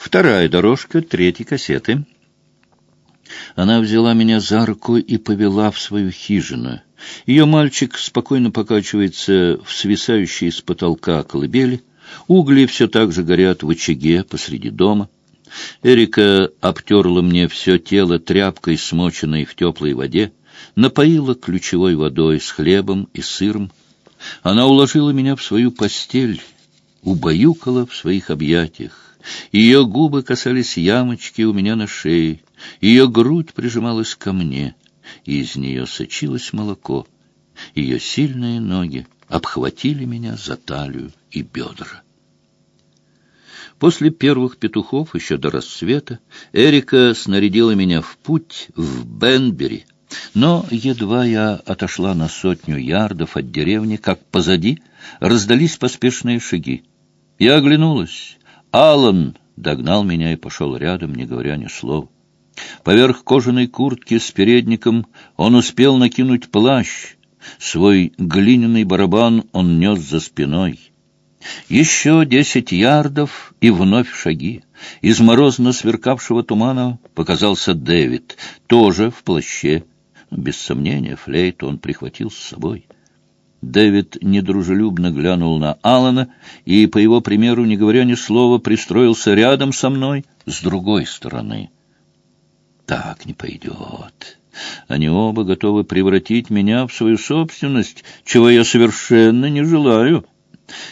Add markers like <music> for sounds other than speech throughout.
Вторая дорожка третьей кассеты. Она взяла меня за руку и повела в свою хижину. Ее мальчик спокойно покачивается в свисающей с потолка колыбели. Угли все так же горят в очаге посреди дома. Эрика обтерла мне все тело тряпкой, смоченной в теплой воде, напоила ключевой водой с хлебом и сыром. Она уложила меня в свою постель, убаюкала в своих объятиях. Ее губы касались ямочки у меня на шее, ее грудь прижималась ко мне, и из нее сочилось молоко. Ее сильные ноги обхватили меня за талию и бедра. После первых петухов, еще до рассвета, Эрика снарядила меня в путь в Бенбери, но едва я отошла на сотню ярдов от деревни, как позади раздались поспешные шаги. Я оглянулась. Алан догнал меня и пошел рядом, не говоря ни слова. Поверх кожаной куртки с передником он успел накинуть плащ. Свой глиняный барабан он нес за спиной. Еще десять ярдов и вновь шаги. Из морозно сверкавшего тумана показался Дэвид, тоже в плаще. Без сомнения, флейту он прихватил с собой. Дэвид недружелюбно глянул на Алана и, по его примеру, не говоря ни слова, пристроился рядом со мной с другой стороны. Так не пойдет. Они оба готовы превратить меня в свою собственность, чего я совершенно не желаю.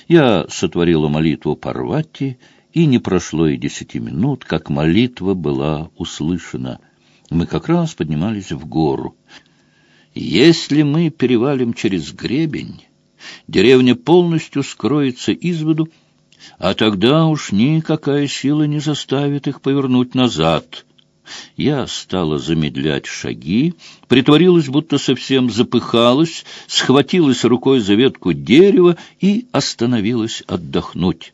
Я сотворила молитву Парвати, и не прошло и десяти минут, как молитва была услышана. Мы как раз поднимались в гору. Если мы перевалим через гребень, деревня полностью скроется из воду, а тогда уж никакая сила не заставит их повернуть назад. Я стала замедлять шаги, притворилась, будто совсем запыхалась, схватилась рукой за ветку дерева и остановилась отдохнуть.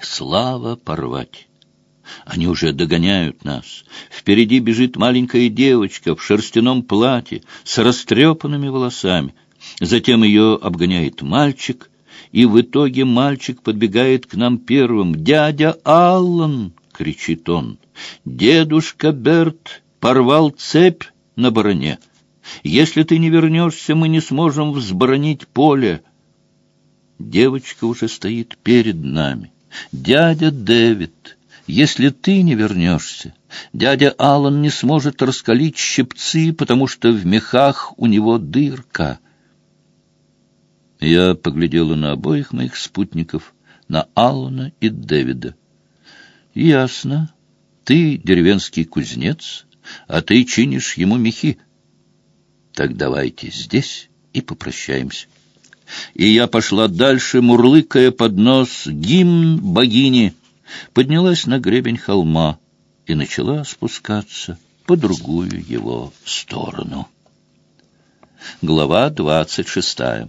Слава порвать! Они уже догоняют нас. Впереди бежит маленькая девочка в шерстяном платье с растрепанными волосами. Затем ее обгоняет мальчик, и в итоге мальчик подбегает к нам первым. «Дядя Аллан!» — кричит он. «Дедушка Берт порвал цепь на бароне. Если ты не вернешься, мы не сможем взборонить поле». Девочка уже стоит перед нами. «Дядя Дэвид!» Если ты не вернешься, дядя Аллан не сможет раскалить щипцы, потому что в мехах у него дырка. Я поглядела на обоих моих спутников, на Аллана и Дэвида. Ясно. Ты деревенский кузнец, а ты чинишь ему мехи. Так давайте здесь и попрощаемся. И я пошла дальше, мурлыкая под нос гимн богини — поднялась на гребень холма и начала спускаться по другую его сторону. Глава двадцать шестая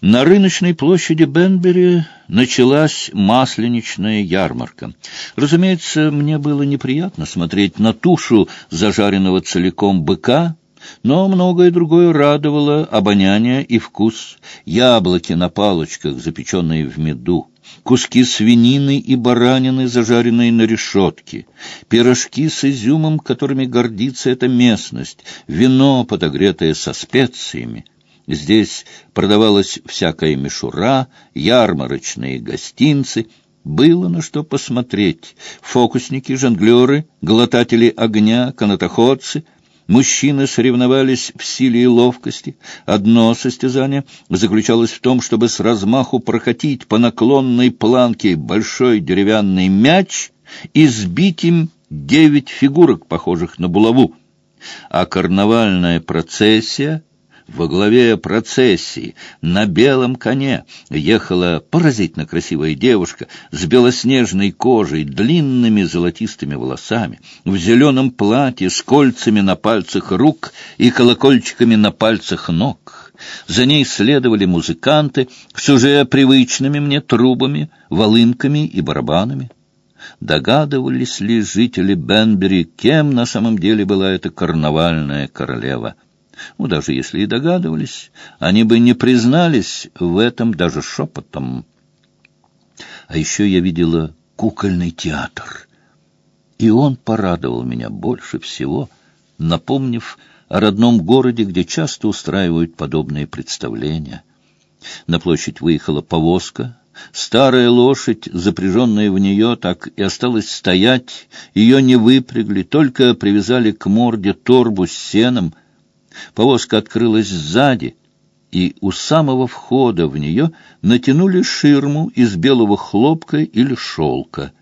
на рыночной площади Бенбери началась масленичная ярмарка. Разумеется, мне было неприятно смотреть на тушу зажаренного целиком быка, но многое другое радовало обоняние и вкус. Яблоки на палочках, запеченные в меду, куски свинины и баранины, зажаренные на решетке, пирожки с изюмом, которыми гордится эта местность, вино, подогретое со специями. Здесь продавалась всякая мишура, ярмарочные гостинцы, было на что посмотреть. Фокусники, жонглеры, глотатели огня, канатоходцы — Мужчины соревновались в силе и ловкости. Одно состязание заключалось в том, чтобы с размаху прокатить по наклонной планке большой деревянный мяч и сбить им девять фигурок, похожих на булаву. А карнавальная процессия во главе процессии на белом коне ехала поразительно красивая девушка с белоснежной кожей, длинными золотистыми волосами, в зеленом платье с кольцами на пальцах рук и колокольчиками на пальцах ног. За ней следовали музыканты с уже привычными мне трубами, волынками и барабанами. Догадывались ли жители Бенбери, кем на самом деле была эта карнавальная королева? Ну, даже если и догадывались, они бы не признались в этом даже шепотом. А еще я видела кукольный театр. И он порадовал меня больше всего, напомнив о родном городе, где часто устраивают подобные представления. На площадь выехала повозка, Старая лошадь, запряженная в нее, так и осталась стоять, ее не выпрягли, только привязали к морде торбу с сеном. Повозка открылась сзади, и у самого входа в нее натянули ширму из белого хлопка или шелка.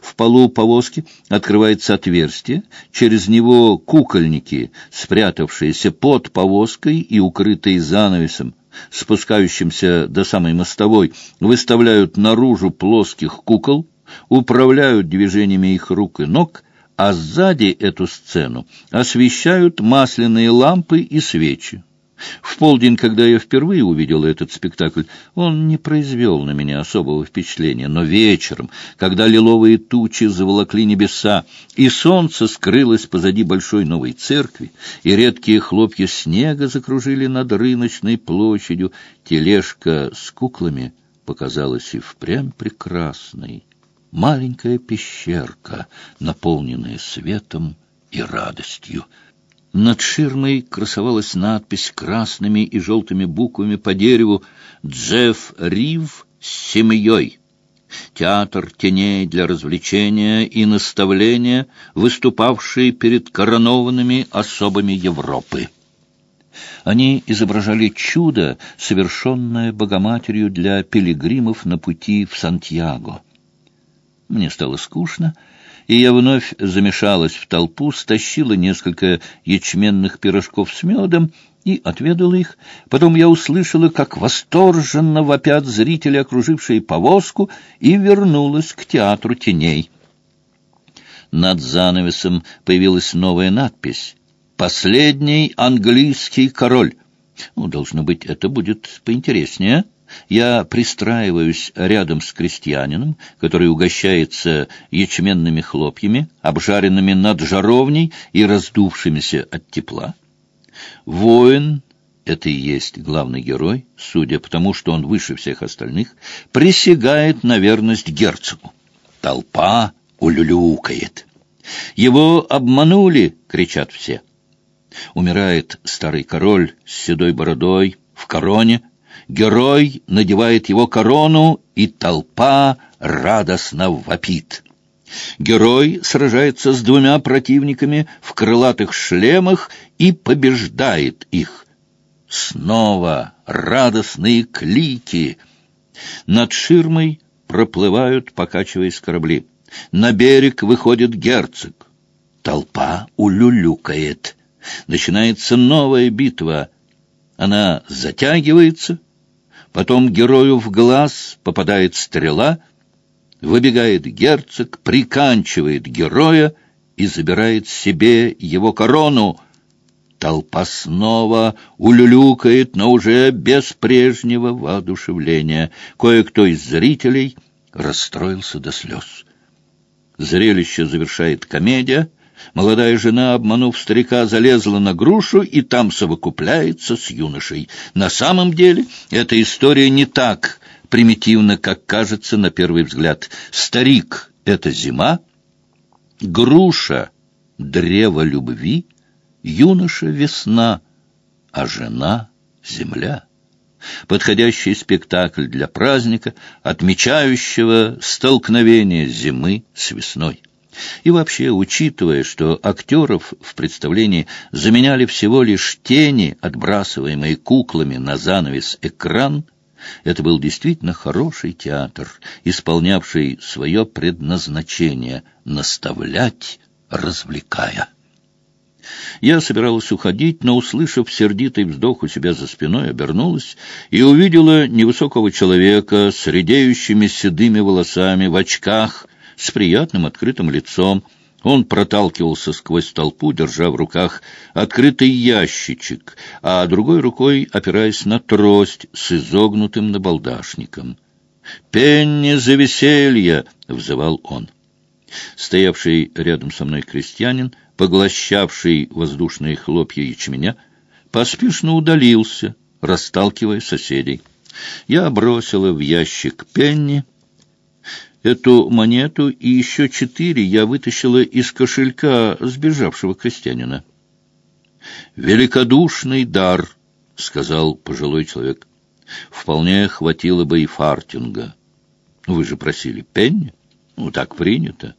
В полу повозки открывается отверстие, через него кукольники, спрятавшиеся под повозкой и укрытые занавесом, спускающимся до самой мостовой, выставляют наружу плоских кукол, управляют движениями их рук и ног, а сзади эту сцену освещают масляные лампы и свечи. В полдень, когда я впервые увидел этот спектакль, он не произвел на меня особого впечатления, но вечером, когда лиловые тучи заволокли небеса, и солнце скрылось позади большой новой церкви, и редкие хлопья снега закружили над рыночной площадью, тележка с куклами показалась и впрямь прекрасной. Маленькая пещерка, наполненная светом и радостью. Над ширмой красовалась надпись красными и желтыми буквами по дереву «Джефф Рив с семьей». Театр теней для развлечения и наставления, выступавший перед коронованными особами Европы. Они изображали чудо, совершенное Богоматерью для пилигримов на пути в Сантьяго. Мне стало скучно, и я вновь замешалась в толпу, стащила несколько ячменных пирожков с медом и отведала их. Потом я услышала, как восторженно вопят зрители, окружившие повозку, и вернулась к театру теней. Над занавесом появилась новая надпись «Последний английский король». Ну, должно быть, это будет поинтереснее. Я пристраиваюсь рядом с крестьянином, который угощается ячменными хлопьями, обжаренными над жаровней и раздувшимися от тепла. Воин, это и есть главный герой, судя по тому, что он выше всех остальных, присягает на верность герцогу. Толпа улюлюкает. «Его обманули!» — кричат все. Умирает старый король с седой бородой, в короне, Герой надевает его корону, и толпа радостно вопит. Герой сражается с двумя противниками в крылатых шлемах и побеждает их. Снова радостные клики. Над ширмой проплывают, покачиваясь корабли. На берег выходит герцог. Толпа улюлюкает. Начинается новая битва. Она затягивается, Потом герою в глаз попадает стрела, выбегает герцог, приканчивает героя и забирает себе его корону. Толпа снова улюлюкает, но уже без прежнего воодушевления. Кое-кто из зрителей расстроился до слез. Зрелище завершает комедия — Молодая жена, обманув старика, залезла на грушу и там совокупляется с юношей. На самом деле эта история не так примитивна, как кажется на первый взгляд. Старик — это зима, груша — древо любви, юноша — весна, а жена — земля. Подходящий спектакль для праздника, отмечающего столкновение зимы с весной. И вообще, учитывая, что актеров в представлении заменяли всего лишь тени, отбрасываемые куклами на занавес экран, это был действительно хороший театр, исполнявший свое предназначение — наставлять, развлекая. Я собиралась уходить, но, услышав сердитый вздох у себя за спиной, обернулась и увидела невысокого человека с редеющими седыми волосами, в очках — с приятным открытым лицом. Он проталкивался сквозь толпу, держа в руках открытый ящичек, а другой рукой опираясь на трость с изогнутым набалдашником. «Пенни за веселье!» — взывал он. Стоявший рядом со мной крестьянин, поглощавший воздушные хлопья ячменя, поспешно удалился, расталкивая соседей. Я бросила в ящик пенни, Эту монету и еще четыре я вытащила из кошелька сбежавшего крестьянина. «Великодушный дар», — сказал пожилой человек. «Вполне хватило бы и фартинга. Вы же просили пенни? Ну, так принято».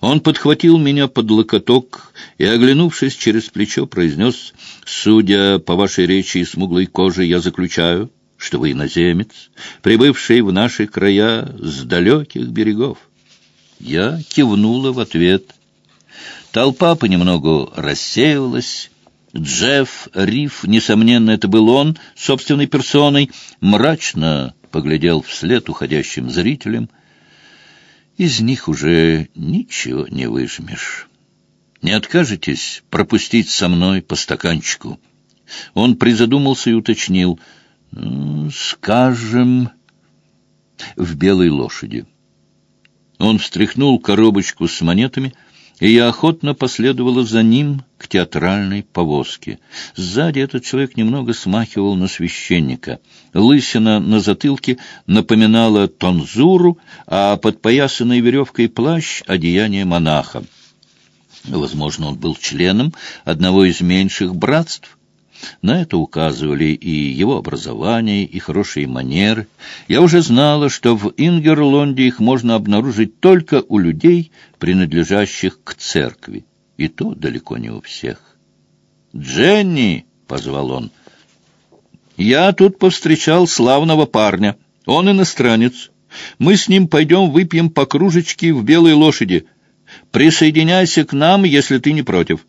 Он подхватил меня под локоток и, оглянувшись через плечо, произнес, «Судя по вашей речи и смуглой коже, я заключаю, что вы иноземец, прибывший в наши края с далеких берегов». Я кивнула в ответ. Толпа понемногу рассеивалась. Джефф Риф, несомненно, это был он, собственной персоной, мрачно поглядел вслед уходящим зрителям — из них уже ничего не выжмешь. Не откажетесь пропустить со мной по стаканчику? Он призадумался и уточнил. Скажем, в белой лошади. Он встряхнул коробочку с монетами — и я охотно последовала за ним к театральной повозке. Сзади этот человек немного смахивал на священника. Лысина на затылке напоминала тонзуру, а подпоясанной веревкой плащ — одеяние монаха. Возможно, он был членом одного из меньших братств, на это указывали и его образование, и хорошие манеры. Я уже знала, что в Ингерлонде их можно обнаружить только у людей, принадлежащих к церкви, и то далеко не у всех. «Дженни!» — позвал он. «Я тут повстречал славного парня. Он иностранец. Мы с ним пойдем выпьем по кружечке в «Белой лошади». Присоединяйся к нам, если ты не против»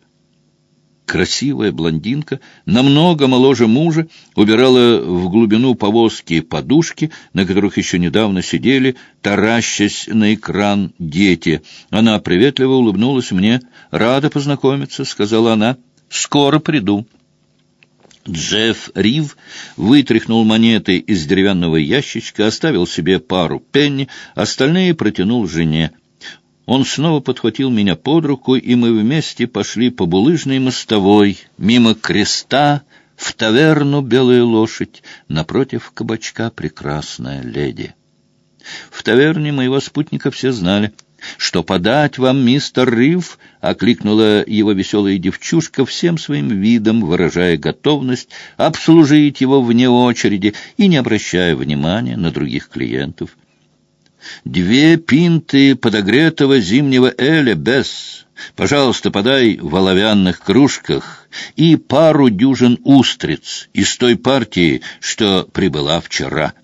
красивая блондинка, намного моложе мужа, убирала в глубину повозки подушки, на которых еще недавно сидели, таращась на экран дети. Она приветливо улыбнулась мне. «Рада познакомиться», — сказала она. «Скоро приду». Джефф Рив вытряхнул монеты из деревянного ящичка, оставил себе пару пенни, остальные протянул жене. Он снова подхватил меня под руку, и мы вместе пошли по булыжной мостовой, мимо креста, в таверну «Белая лошадь», напротив кабачка «Прекрасная леди». В таверне моего спутника все знали, что подать вам, мистер Рив, окликнула его веселая девчушка всем своим видом, выражая готовность обслужить его вне очереди и не обращая внимания на других клиентов. Две пинты подогретого зимнего эля без. Пожалуйста, подай в оловянных кружках и пару дюжин устриц из той партии, что прибыла вчера.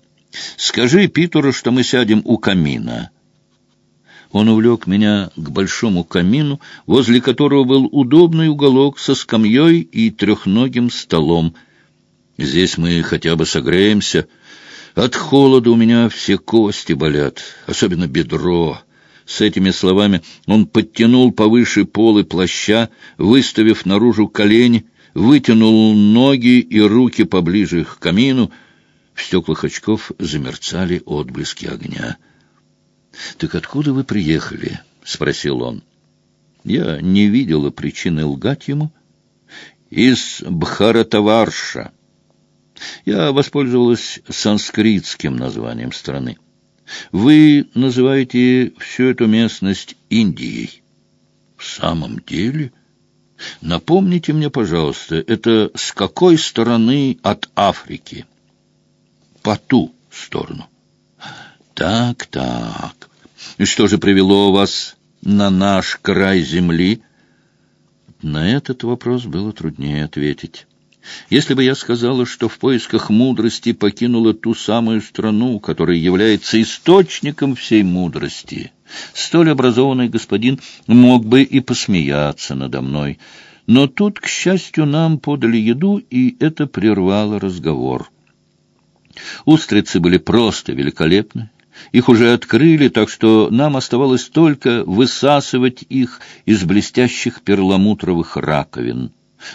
Скажи Питеру, что мы сядем у камина». Он увлек меня к большому камину, возле которого был удобный уголок со скамьей и трехногим столом. «Здесь мы хотя бы согреемся», от холода у меня все кости болят, особенно бедро. С этими словами он подтянул повыше полы плаща, выставив наружу колени, вытянул ноги и руки поближе к камину. В стеклах очков замерцали отблески огня. — Так откуда вы приехали? — спросил он. Я не видела причины лгать ему. — Из Бхаратаварша. Я воспользовалась санскритским названием страны. Вы называете всю эту местность Индией. В самом деле? Напомните мне, пожалуйста, это с какой стороны от Африки? По ту сторону. Так, так. И что же привело вас на наш край земли? На этот вопрос было труднее ответить. Если бы я сказала, что в поисках мудрости покинула ту самую страну, которая является источником всей мудрости, столь образованный господин мог бы и посмеяться надо мной. Но тут, к счастью, нам подали еду, и это прервало разговор. Устрицы были просто великолепны. Их уже открыли, так что нам оставалось только высасывать их из блестящих перламутровых раковин.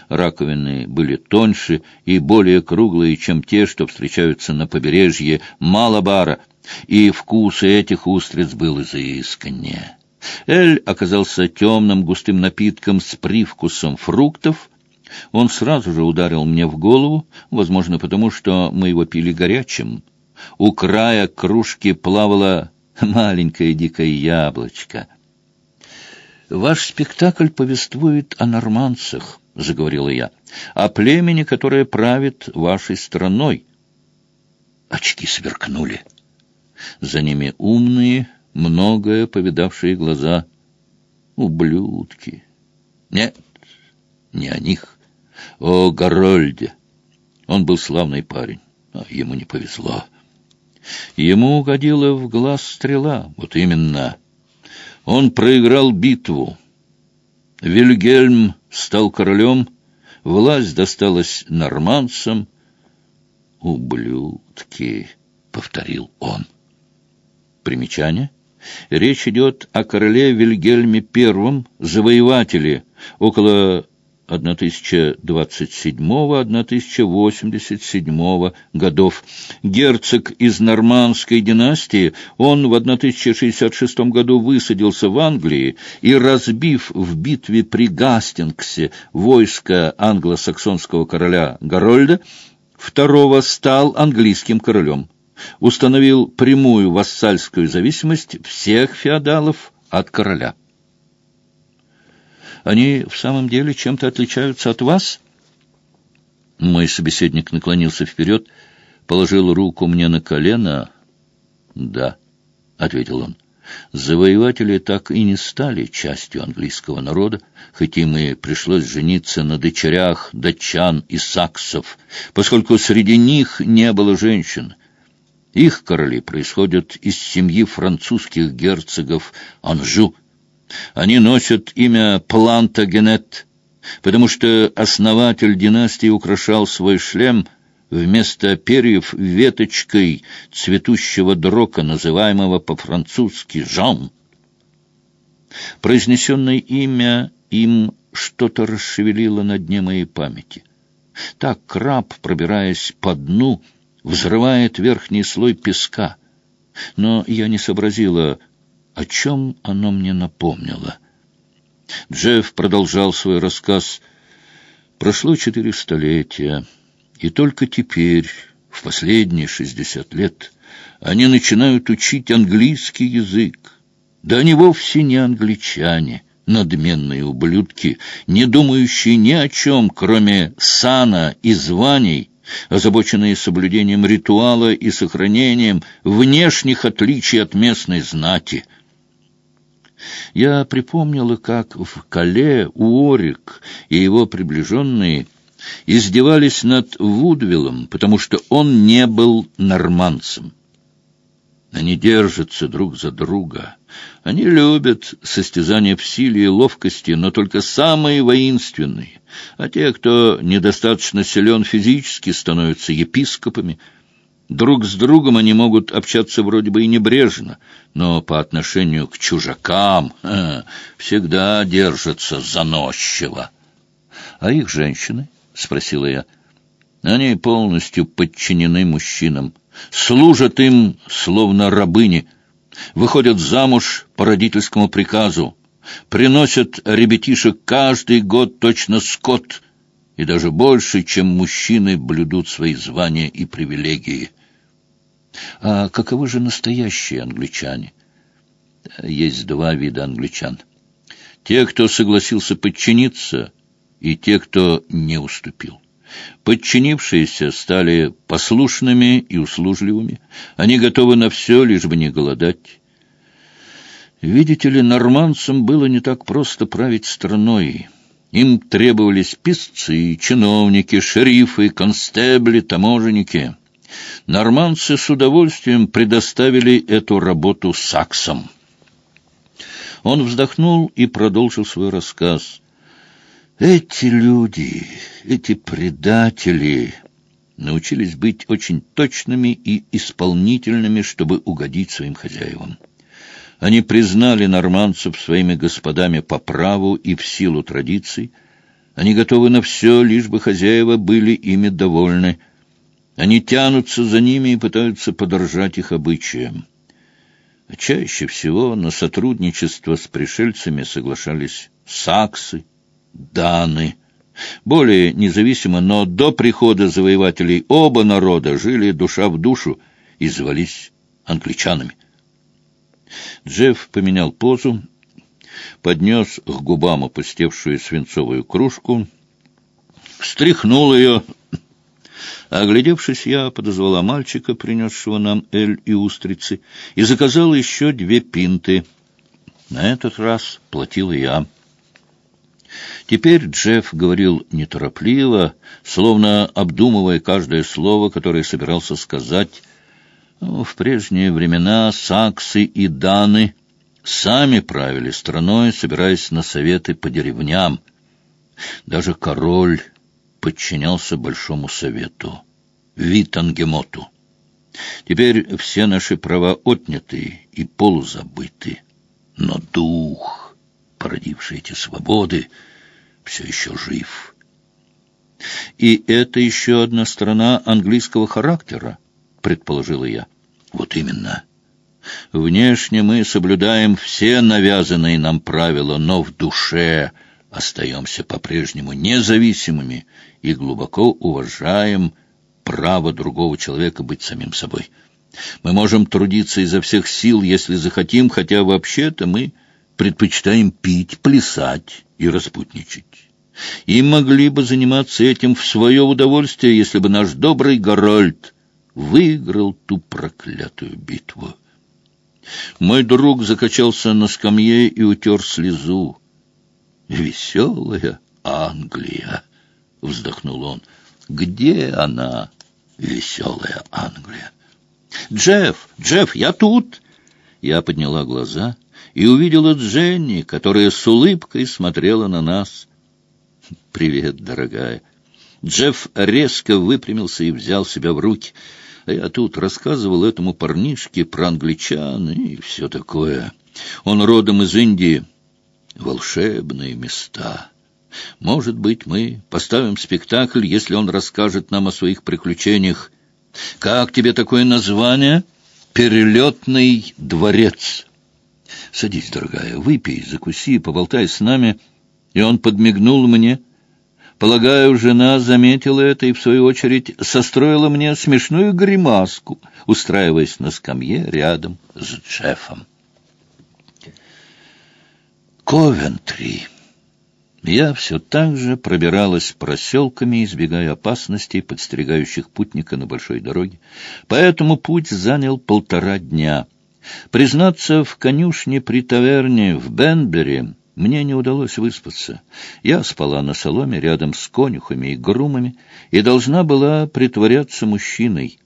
Раковины были тоньше и более круглые, чем те, что встречаются на побережье Малабара, и вкус этих устриц был изысканнее. Эль оказался темным густым напитком с привкусом фруктов. Он сразу же ударил мне в голову, возможно, потому что мы его пили горячим. У края кружки плавала маленькое дикое яблочко. «Ваш спектакль повествует о норманцах», — заговорила я, — «о племени, которое правит вашей страной». Очки сверкнули. За ними умные, многое повидавшие глаза. Ублюдки. Нет, не о них. О Горольде. Он был славный парень, а ему не повезло. Ему угодила в глаз стрела. Вот именно. Он проиграл битву. Вильгельм стал королем, власть досталась нормандцам. «Ублюдки!» — повторил он. Примечание. Речь идет о короле Вильгельме I, завоевателе, около 1027-1087 годов. Герцог из нормандской династии, он в 1066 году высадился в Англии и, разбив в битве при Гастингсе войско англосаксонского короля Гарольда, второго стал английским королем. Установил прямую вассальскую зависимость всех феодалов от короля. Они в самом деле чем-то отличаются от вас?» Мой собеседник наклонился вперед, положил руку мне на колено. «Да», — ответил он, — «завоеватели так и не стали частью английского народа, хоть им и пришлось жениться на дочерях датчан и саксов, поскольку среди них не было женщин». Их короли происходят из семьи французских герцогов Анжу, они носят имя Плантагенет, потому что основатель династии украшал свой шлем вместо перьев веточкой цветущего дрока, называемого по-французски «Жан». Произнесенное имя им что-то расшевелило на дне моей памяти. Так краб, пробираясь по дну, взрывает верхний слой песка. Но я не сообразила, о чем оно мне напомнило? Джефф продолжал свой рассказ. Прошло четыре столетия, и только теперь, в последние шестьдесят лет, они начинают учить английский язык. Да они вовсе не англичане, надменные ублюдки, не думающие ни о чем, кроме сана и званий, озабоченные соблюдением ритуала и сохранением внешних отличий от местной знати — я припомнила, как в Кале Уорик и его приближенные издевались над Вудвиллом, потому что он не был норманцем. Они держатся друг за друга. Они любят состязания в силе и ловкости, но только самые воинственные. А те, кто недостаточно силен физически, становятся епископами — Друг с другом они могут общаться вроде бы и небрежно, но по отношению к чужакам <laughs> э, всегда держатся заносчиво. — А их женщины? — спросила я. — Они полностью подчинены мужчинам, служат им словно рабыни, выходят замуж по родительскому приказу, приносят ребятишек каждый год точно скот — и даже больше, чем мужчины блюдут свои звания и привилегии. А каковы же настоящие англичане? Есть два вида англичан. Те, кто согласился подчиниться, и те, кто не уступил. Подчинившиеся стали послушными и услужливыми. Они готовы на все, лишь бы не голодать. Видите ли, нормандцам было не так просто править страной. Им требовались писцы, чиновники, шерифы, констебли, таможенники. Нормандцы с удовольствием предоставили эту работу саксам. Он вздохнул и продолжил свой рассказ. Эти люди, эти предатели научились быть очень точными и исполнительными, чтобы угодить своим хозяевам. Они признали нормандцев своими господами по праву и в силу традиций. Они готовы на все, лишь бы хозяева были ими довольны. Они тянутся за ними и пытаются подоржать их обычаям. чаще всего на сотрудничество с пришельцами соглашались саксы, даны. Более независимо, но до прихода завоевателей оба народа жили душа в душу и звались англичанами. Джефф поменял позу, поднес к губам опустевшую свинцовую кружку, встряхнул ее. Оглядевшись, я подозвала мальчика, принесшего нам эль и устрицы, и заказала еще две пинты. На этот раз платил я. Теперь Джефф говорил неторопливо, словно обдумывая каждое слово, которое собирался сказать. В прежние времена саксы и даны сами правили страной, собираясь на советы по деревням. Даже король подчинялся Большому Совету, Витангемоту. Теперь все наши права отняты и полузабыты. Но дух, породивший эти свободы, все еще жив. И это еще одна сторона английского характера, предположила я. Вот именно. Внешне мы соблюдаем все навязанные нам правила, но в душе остаемся по-прежнему независимыми и глубоко уважаем право другого человека быть самим собой. Мы можем трудиться изо всех сил, если захотим, хотя вообще-то мы предпочитаем пить, плясать и распутничать. И могли бы заниматься этим в свое удовольствие, если бы наш добрый Горольд выиграл ту проклятую битву. Мой друг закачался на скамье и утер слезу. «Веселая Англия!» — вздохнул он. «Где она, веселая Англия?» «Джефф! Джефф, я тут!» Я подняла глаза и увидела Дженни, которая с улыбкой смотрела на нас. «Привет, дорогая!» Джефф резко выпрямился и взял себя в руки — я тут рассказывал этому парнишке про англичан и все такое. Он родом из Индии. Волшебные места. Может быть, мы поставим спектакль, если он расскажет нам о своих приключениях. Как тебе такое название? «Перелетный дворец». Садись, дорогая, выпей, закуси, поболтай с нами. И он подмигнул мне — Полагаю, жена заметила это и, в свою очередь, состроила мне смешную гримаску, устраиваясь на скамье рядом с Джеффом. Ковентри. Я все так же пробиралась проселками, избегая опасностей, подстерегающих путника на большой дороге. Поэтому путь занял полтора дня. Признаться, в конюшне при таверне в Бенбере мне не удалось выспаться. Я спала на соломе рядом с конюхами и грумами и должна была притворяться мужчиной.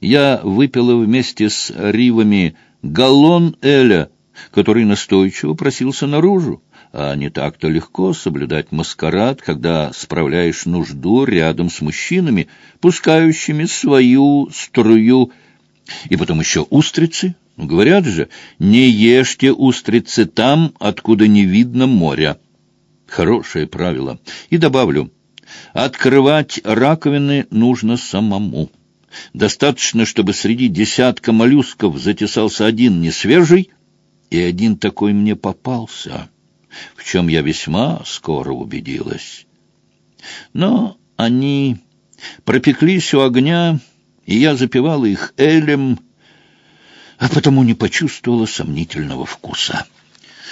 Я выпила вместе с ривами галлон Эля, который настойчиво просился наружу, а не так-то легко соблюдать маскарад, когда справляешь нужду рядом с мужчинами, пускающими свою струю, и потом еще устрицы, Говорят же, не ешьте устрицы там, откуда не видно моря. Хорошее правило. И добавлю, открывать раковины нужно самому. Достаточно, чтобы среди десятка моллюсков затесался один несвежий, и один такой мне попался, в чем я весьма скоро убедилась. Но они пропеклись у огня, и я запивала их элем, а потому не почувствовала сомнительного вкуса.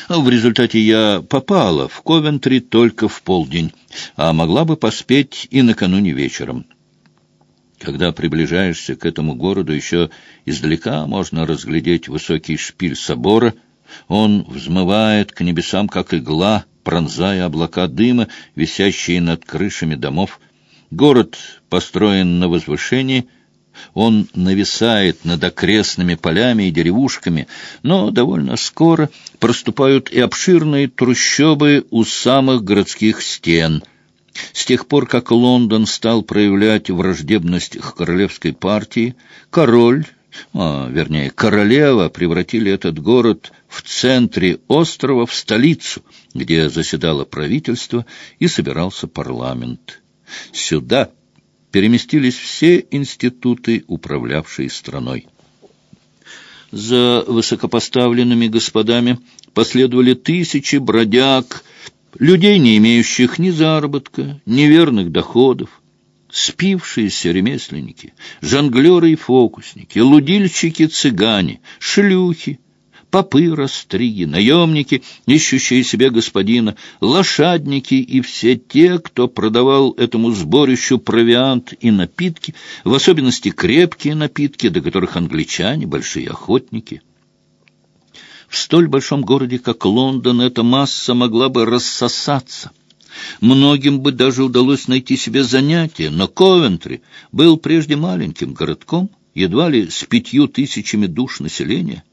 В результате я попала в Ковентри только в полдень, а могла бы поспеть и накануне вечером. Когда приближаешься к этому городу, еще издалека можно разглядеть высокий шпиль собора. Он взмывает к небесам, как игла, пронзая облака дыма, висящие над крышами домов. Город построен на возвышении — он нависает над окрестными полями и деревушками, но довольно скоро проступают и обширные трущобы у самых городских стен. С тех пор, как Лондон стал проявлять враждебность к королевской партии, король, а, вернее, королева превратили этот город в центре острова в столицу, где заседало правительство и собирался парламент. Сюда переместились все институты, управлявшие страной. За высокопоставленными господами последовали тысячи бродяг, людей, не имеющих ни заработка, ни верных доходов, спившиеся ремесленники, жонглеры и фокусники, лудильщики-цыгане, шлюхи, попы растриги, наемники, ищущие себе господина, лошадники и все те, кто продавал этому сборищу провиант и напитки, в особенности крепкие напитки, до которых англичане большие охотники. В столь большом городе, как Лондон, эта масса могла бы рассосаться. Многим бы даже удалось найти себе занятие, но Ковентри был прежде маленьким городком, едва ли с пятью тысячами душ населения.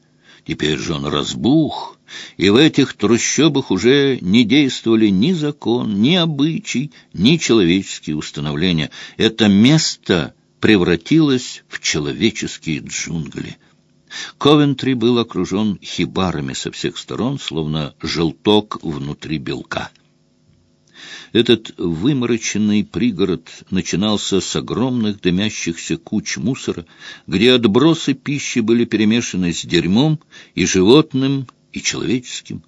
Теперь же он разбух, и в этих трущобах уже не действовали ни закон, ни обычай, ни человеческие установления. Это место превратилось в человеческие джунгли. Ковентри был окружен хибарами со всех сторон, словно желток внутри белка. Этот вымороченный пригород начинался с огромных дымящихся куч мусора, где отбросы пищи были перемешаны с дерьмом и животным, и человеческим.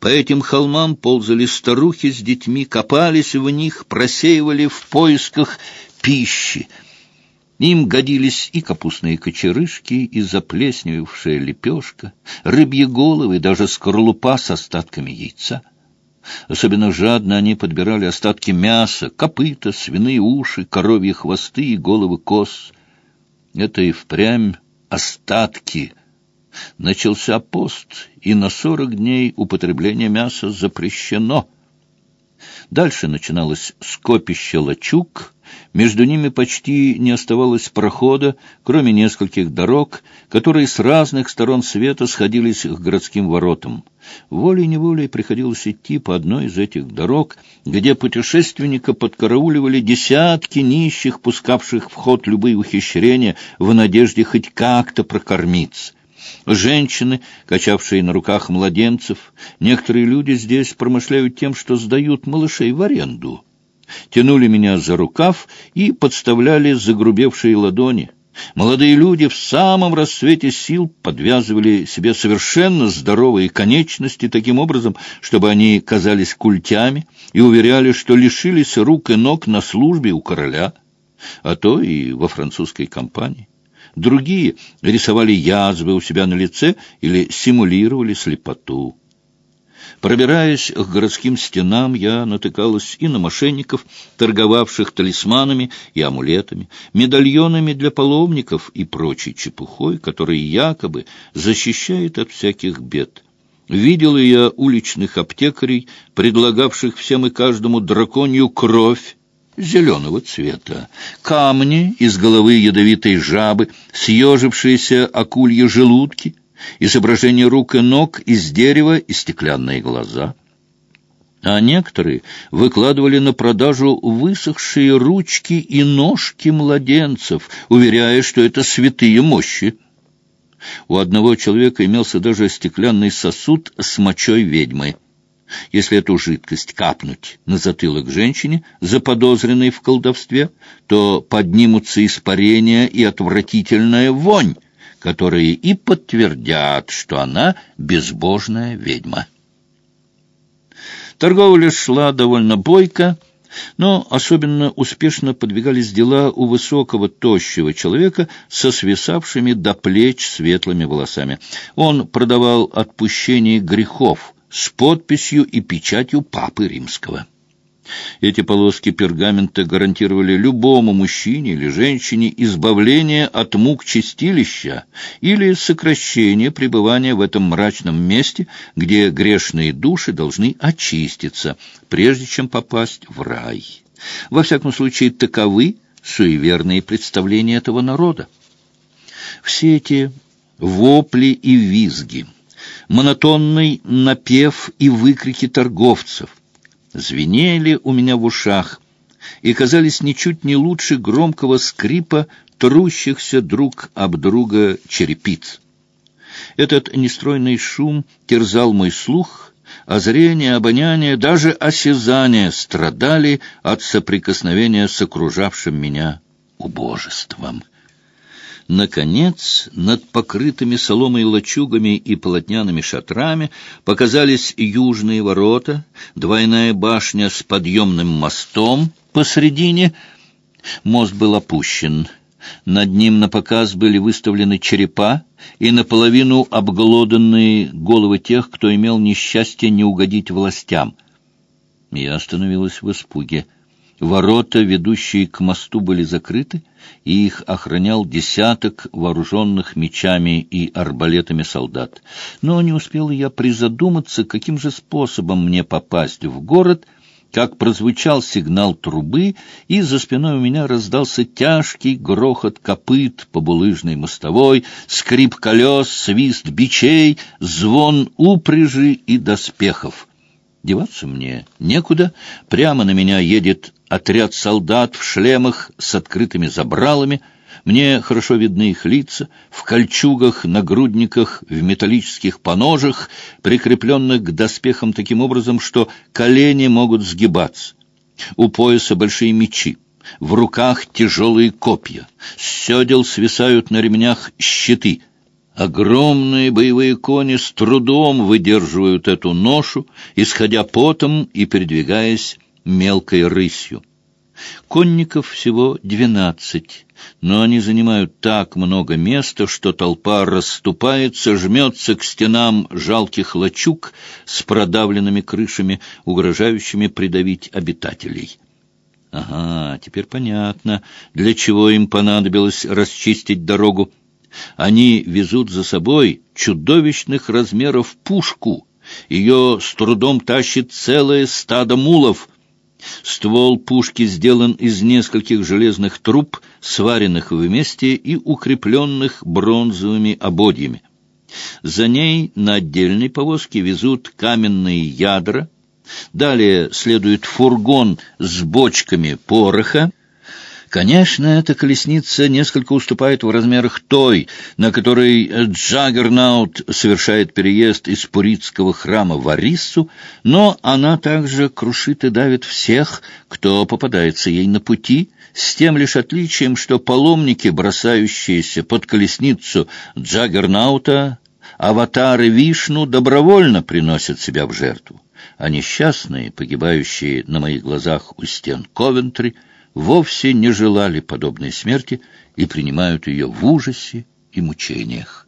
По этим холмам ползали старухи с детьми, копались в них, просеивали в поисках пищи. Им годились и капустные кочерышки, и заплесневевшая лепешка, рыбьи головы, даже скорлупа с остатками яйца. Особенно жадно они подбирали остатки мяса, копыта, свиные уши, коровьи хвосты и головы коз. Это и впрямь остатки. Начался пост, и на сорок дней употребление мяса запрещено. Дальше начиналось скопище лачуг — между ними почти не оставалось прохода, кроме нескольких дорог, которые с разных сторон света сходились к городским воротам. Волей-неволей приходилось идти по одной из этих дорог, где путешественника подкарауливали десятки нищих, пускавших в ход любые ухищрения в надежде хоть как-то прокормиться. Женщины, качавшие на руках младенцев, некоторые люди здесь промышляют тем, что сдают малышей в аренду тянули меня за рукав и подставляли загрубевшие ладони. Молодые люди в самом расцвете сил подвязывали себе совершенно здоровые конечности таким образом, чтобы они казались культями, и уверяли, что лишились рук и ног на службе у короля, а то и во французской компании. Другие рисовали язвы у себя на лице или симулировали слепоту. Пробираясь к городским стенам, я натыкалась и на мошенников, торговавших талисманами и амулетами, медальонами для паломников и прочей чепухой, которая якобы защищает от всяких бед. Видела я уличных аптекарей, предлагавших всем и каждому драконью кровь, зеленого цвета, камни из головы ядовитой жабы, съежившиеся акульи желудки, изображение рук и ног из дерева и стеклянные глаза. А некоторые выкладывали на продажу высохшие ручки и ножки младенцев, уверяя, что это святые мощи. У одного человека имелся даже стеклянный сосуд с мочой ведьмы. Если эту жидкость капнуть на затылок женщине, заподозренной в колдовстве, то поднимутся испарения и отвратительная вонь, которые и подтвердят, что она безбожная ведьма. Торговля шла довольно бойко, но особенно успешно подвигались дела у высокого, тощего человека со свисавшими до плеч светлыми волосами. Он продавал отпущение грехов с подписью и печатью Папы Римского. Эти полоски пергамента гарантировали любому мужчине или женщине избавление от мук чистилища или сокращение пребывания в этом мрачном месте, где грешные души должны очиститься, прежде чем попасть в рай. Во всяком случае, таковы суеверные представления этого народа. Все эти вопли и визги, монотонный напев и выкрики торговцев, звенели у меня в ушах и казались ничуть не лучше громкого скрипа трущихся друг об друга черепиц. Этот нестройный шум терзал мой слух, а зрение, обоняние, даже осязание страдали от соприкосновения с окружавшим меня убожеством. Наконец, над покрытыми соломой лачугами и полотняными шатрами показались южные ворота, двойная башня с подъемным мостом посредине. Мост был опущен. Над ним на показ были выставлены черепа и наполовину обглоданные головы тех, кто имел несчастье не угодить властям. Я остановилась в испуге. Ворота, ведущие к мосту, были закрыты, и их охранял десяток вооруженных мечами и арбалетами солдат. Но не успел я призадуматься, каким же способом мне попасть в город — как прозвучал сигнал трубы, и за спиной у меня раздался тяжкий грохот копыт по булыжной мостовой, скрип колес, свист бичей, звон упряжи и доспехов. Деваться мне некуда, прямо на меня едет отряд солдат в шлемах с открытыми забралами — мне хорошо видны их лица, в кольчугах, нагрудниках, в металлических поножах, прикрепленных к доспехам таким образом, что колени могут сгибаться. У пояса большие мечи, в руках тяжелые копья, с седел свисают на ремнях щиты. Огромные боевые кони с трудом выдерживают эту ношу, исходя потом и передвигаясь мелкой рысью. Конников всего двенадцать, но они занимают так много места, что толпа расступается, жмется к стенам жалких лачуг с продавленными крышами, угрожающими придавить обитателей. Ага, теперь понятно, для чего им понадобилось расчистить дорогу. Они везут за собой чудовищных размеров пушку. Ее с трудом тащит целое стадо мулов — Ствол пушки сделан из нескольких железных труб, сваренных вместе и укрепленных бронзовыми ободьями. За ней на отдельной повозке везут каменные ядра. Далее следует фургон с бочками пороха, Конечно, эта колесница несколько уступает в размерах той, на которой Джаггернаут совершает переезд из Пуритского храма в Ариссу, но она также крушит и давит всех, кто попадается ей на пути, с тем лишь отличием, что паломники, бросающиеся под колесницу Джаггернаута, аватары Вишну добровольно приносят себя в жертву, а несчастные, погибающие на моих глазах у стен Ковентри, — вовсе не желали подобной смерти и принимают ее в ужасе и мучениях.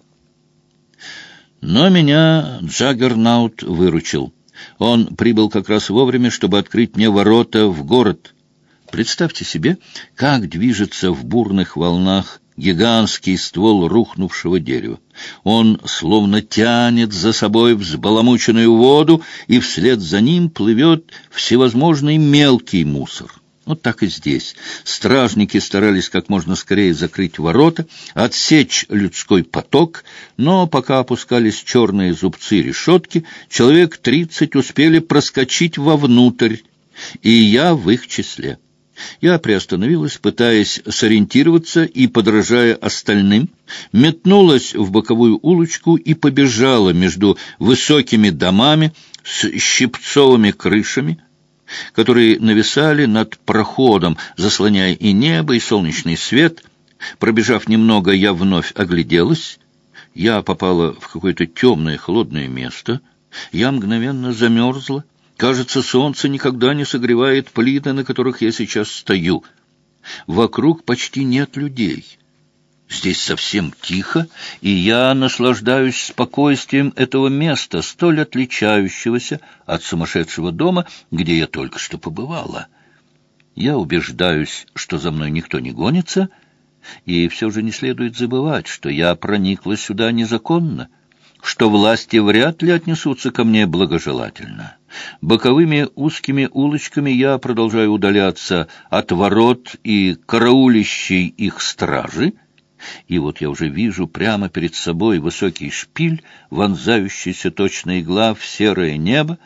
Но меня Джаггернаут выручил. Он прибыл как раз вовремя, чтобы открыть мне ворота в город. Представьте себе, как движется в бурных волнах гигантский ствол рухнувшего дерева. Он словно тянет за собой взбаламученную воду, и вслед за ним плывет всевозможный мелкий мусор. Вот так и здесь. Стражники старались как можно скорее закрыть ворота, отсечь людской поток, но пока опускались черные зубцы решетки, человек тридцать успели проскочить вовнутрь, и я в их числе. Я приостановилась, пытаясь сориентироваться и, подражая остальным, метнулась в боковую улочку и побежала между высокими домами с щипцовыми крышами, которые нависали над проходом, заслоняя и небо, и солнечный свет. Пробежав немного, я вновь огляделась. Я попала в какое-то темное, холодное место. Я мгновенно замерзла. Кажется, солнце никогда не согревает плиты, на которых я сейчас стою. Вокруг почти нет людей. Здесь совсем тихо, и я наслаждаюсь спокойствием этого места, столь отличающегося от сумасшедшего дома, где я только что побывала. Я убеждаюсь, что за мной никто не гонится, и все же не следует забывать, что я проникла сюда незаконно, что власти вряд ли отнесутся ко мне благожелательно. Боковыми узкими улочками я продолжаю удаляться от ворот и караулищей их стражи, и вот я уже вижу прямо перед собой высокий шпиль, вонзающийся точно игла в серое небо.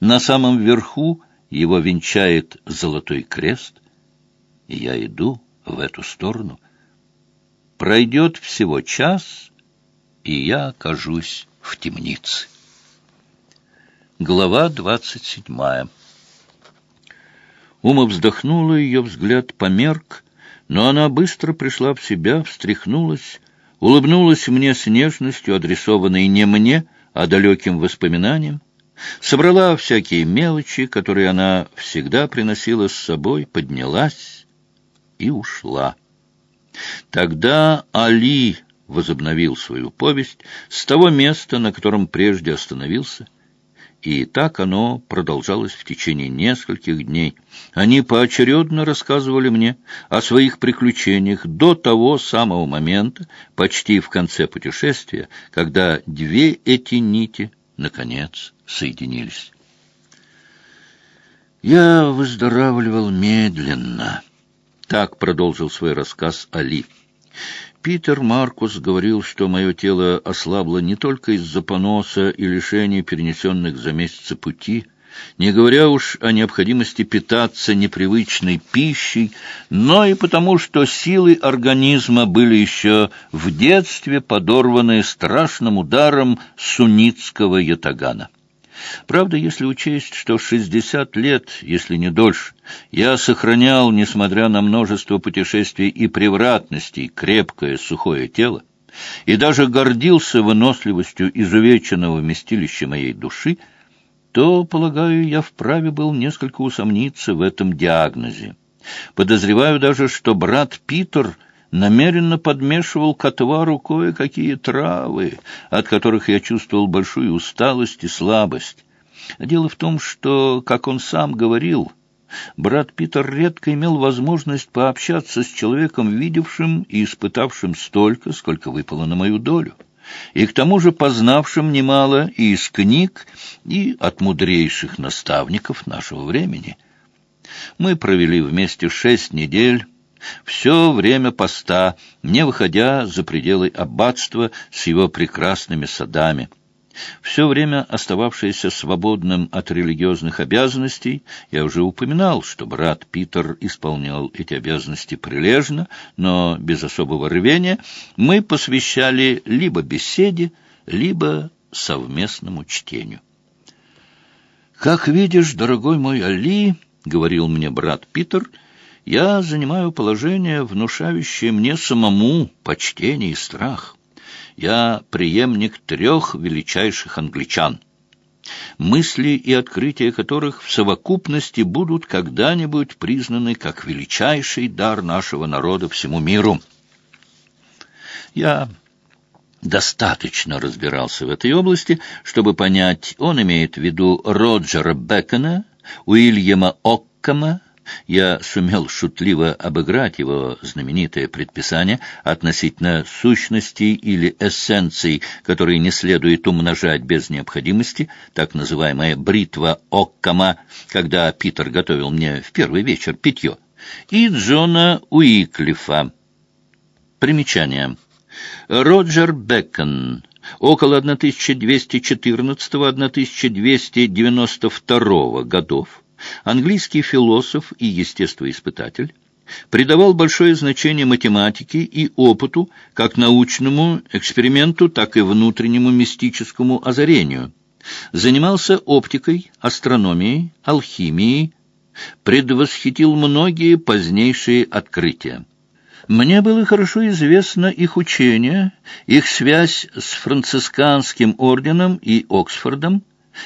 На самом верху его венчает золотой крест. И я иду в эту сторону. Пройдет всего час, и я окажусь в темнице. Глава двадцать седьмая Ума вздохнула, ее взгляд померк, но она быстро пришла в себя, встряхнулась, улыбнулась мне с нежностью, адресованной не мне, а далеким воспоминаниям, собрала всякие мелочи, которые она всегда приносила с собой, поднялась и ушла. Тогда Али возобновил свою повесть с того места, на котором прежде остановился, и так оно продолжалось в течение нескольких дней. Они поочередно рассказывали мне о своих приключениях до того самого момента, почти в конце путешествия, когда две эти нити, наконец, соединились. Я выздоравливал медленно. Так продолжил свой рассказ Али. Питер Маркус говорил, что мое тело ослабло не только из-за поноса и лишений, перенесенных за месяцы пути, не говоря уж о необходимости питаться непривычной пищей, но и потому, что силы организма были еще в детстве подорваны страшным ударом суннитского ятагана. Правда, если учесть, что шестьдесят лет, если не дольше, я сохранял, несмотря на множество путешествий и превратностей, крепкое сухое тело, и даже гордился выносливостью изувеченного вместилища моей души, то, полагаю, я вправе был несколько усомниться в этом диагнозе. Подозреваю даже, что брат Питер — намеренно подмешивал к отвару кое-какие травы, от которых я чувствовал большую усталость и слабость. Дело в том, что, как он сам говорил, брат Питер редко имел возможность пообщаться с человеком, видевшим и испытавшим столько, сколько выпало на мою долю, и к тому же познавшим немало и из книг, и от мудрейших наставников нашего времени. Мы провели вместе шесть недель, все время поста, не выходя за пределы аббатства с его прекрасными садами. Все время остававшееся свободным от религиозных обязанностей, я уже упоминал, что брат Питер исполнял эти обязанности прилежно, но без особого рвения, мы посвящали либо беседе, либо совместному чтению. «Как видишь, дорогой мой Али, — говорил мне брат Питер, — я занимаю положение, внушающее мне самому почтение и страх. Я преемник трех величайших англичан, мысли и открытия которых в совокупности будут когда-нибудь признаны как величайший дар нашего народа всему миру. Я достаточно разбирался в этой области, чтобы понять, он имеет в виду Роджера Бекона, Уильяма Оккама, я сумел шутливо обыграть его знаменитое предписание относительно сущностей или эссенций, которые не следует умножать без необходимости, так называемая бритва Оккама, когда Питер готовил мне в первый вечер питье, и Джона Уиклифа. Примечание. Роджер Бекон около 1214-1292 годов английский философ и естествоиспытатель, придавал большое значение математике и опыту как научному эксперименту, так и внутреннему мистическому озарению. Занимался оптикой, астрономией, алхимией, предвосхитил многие позднейшие открытия. Мне было хорошо известно их учение, их связь с францисканским орденом и Оксфордом.